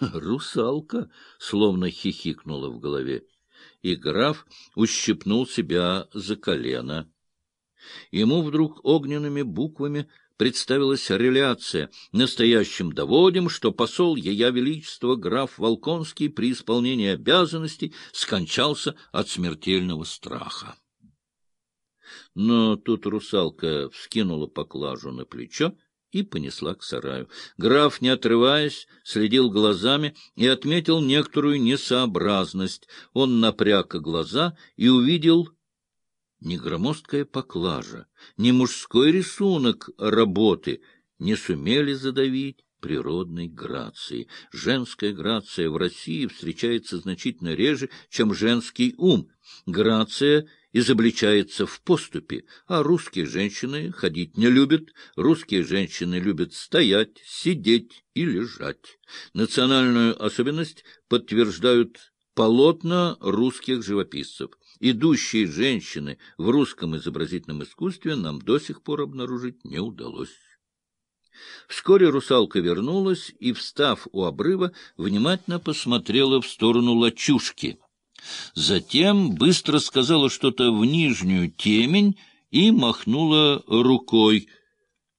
Русалка словно хихикнула в голове, и граф ущипнул себя за колено. Ему вдруг огненными буквами представилась реляция. Настоящим доводим, что посол Ея Величества граф Волконский при исполнении обязанностей скончался от смертельного страха. Но тут русалка вскинула поклажу на плечо и понесла к сараю. Граф, не отрываясь, следил глазами и отметил некоторую несообразность. Он напряг глаза и увидел не громоздкая поклажа, не мужской рисунок работы не сумели задавить природной грации. Женская грация в России встречается значительно реже, чем женский ум. Грация — изобличается в поступе, а русские женщины ходить не любят, русские женщины любят стоять, сидеть и лежать. Национальную особенность подтверждают полотна русских живописцев. Идущие женщины в русском изобразительном искусстве нам до сих пор обнаружить не удалось. Вскоре русалка вернулась и, встав у обрыва, внимательно посмотрела в сторону лачушки — Затем быстро сказала что-то в нижнюю темень и махнула рукой.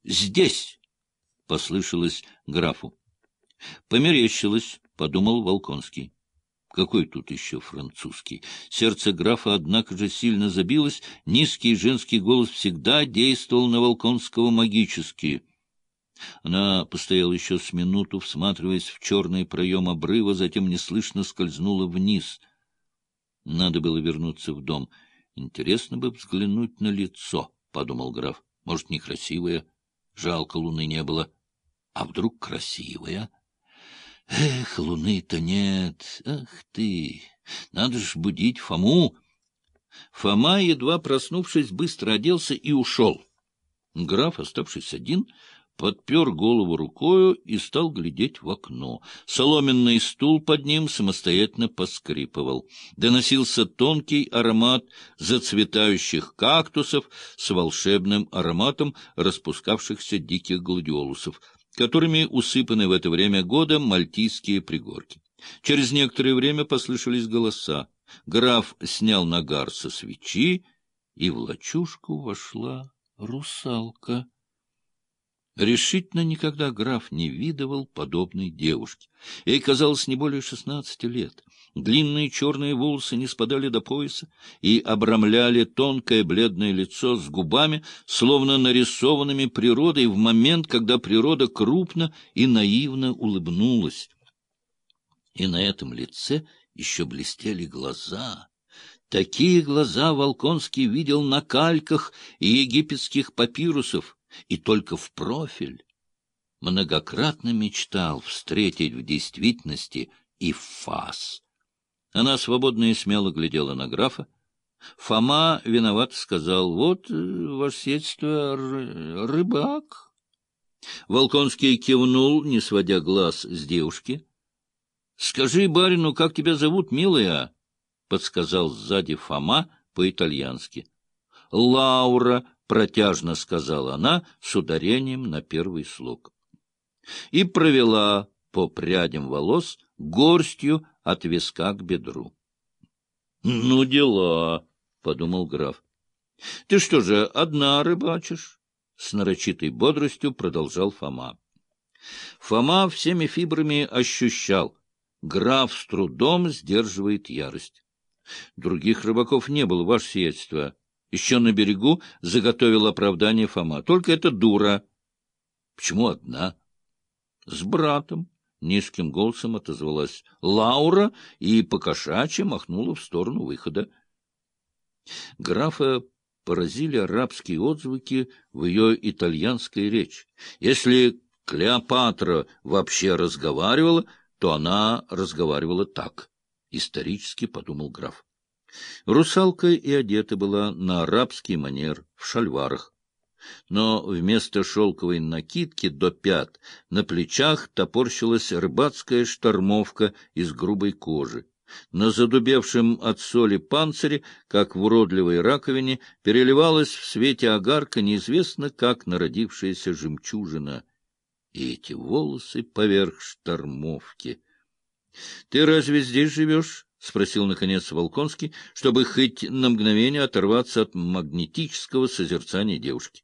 «Здесь!» — послышалось графу. «Померещилось», — подумал Волконский. Какой тут еще французский? Сердце графа, однако же, сильно забилось. Низкий женский голос всегда действовал на Волконского магически. Она постояла еще с минуту, всматриваясь в черный проем обрыва, затем неслышно скользнула вниз — надо было вернуться в дом. Интересно бы взглянуть на лицо, — подумал граф. Может, некрасивое? Жалко, луны не было. А вдруг красивая? Эх, луны-то нет. Ах ты! Надо ж будить Фому. Фома, едва проснувшись, быстро оделся и ушел. Граф, оставшись один, подпер голову рукою и стал глядеть в окно. Соломенный стул под ним самостоятельно поскрипывал. Доносился тонкий аромат зацветающих кактусов с волшебным ароматом распускавшихся диких гладиолусов, которыми усыпаны в это время года мальтийские пригорки. Через некоторое время послышались голоса. Граф снял нагар со свечи, и в лачушку вошла русалка. Решительно никогда граф не видывал подобной девушки. Ей казалось не более шестнадцати лет. Длинные черные волосы не спадали до пояса и обрамляли тонкое бледное лицо с губами, словно нарисованными природой в момент, когда природа крупно и наивно улыбнулась. И на этом лице еще блестели глаза. Такие глаза Волконский видел на кальках и египетских папирусов — и только в профиль, многократно мечтал встретить в действительности и фас. Она свободно и смело глядела на графа. Фома виноват сказал, вот, э, ваше сельство, рыбак. Волконский кивнул, не сводя глаз с девушки. — Скажи барину, как тебя зовут, милая? — подсказал сзади Фома по-итальянски. — Лаура, протяжно сказала она с ударением на первый слог. И провела по прядям волос горстью от виска к бедру. — Ну, дела, — подумал граф. — Ты что же, одна рыбачишь? — с нарочитой бодростью продолжал Фома. Фома всеми фибрами ощущал. Граф с трудом сдерживает ярость. Других рыбаков не было, ваше сиятельство. Еще на берегу заготовил оправдание Фома. Только это дура. Почему одна? С братом. Низким голосом отозвалась Лаура и покошачьи махнула в сторону выхода. Графа поразили арабские отзвуки в ее итальянской речи. Если Клеопатра вообще разговаривала, то она разговаривала так, — исторически подумал граф. Русалка и одета была на арабский манер, в шальварах. Но вместо шелковой накидки до пят на плечах топорщилась рыбацкая штормовка из грубой кожи. На задубевшем от соли панцире, как в уродливой раковине, переливалась в свете огарка неизвестно как народившаяся жемчужина. И эти волосы поверх штормовки —— Ты разве здесь живешь? — спросил, наконец, Волконский, чтобы хоть на мгновение оторваться от магнетического созерцания девушки.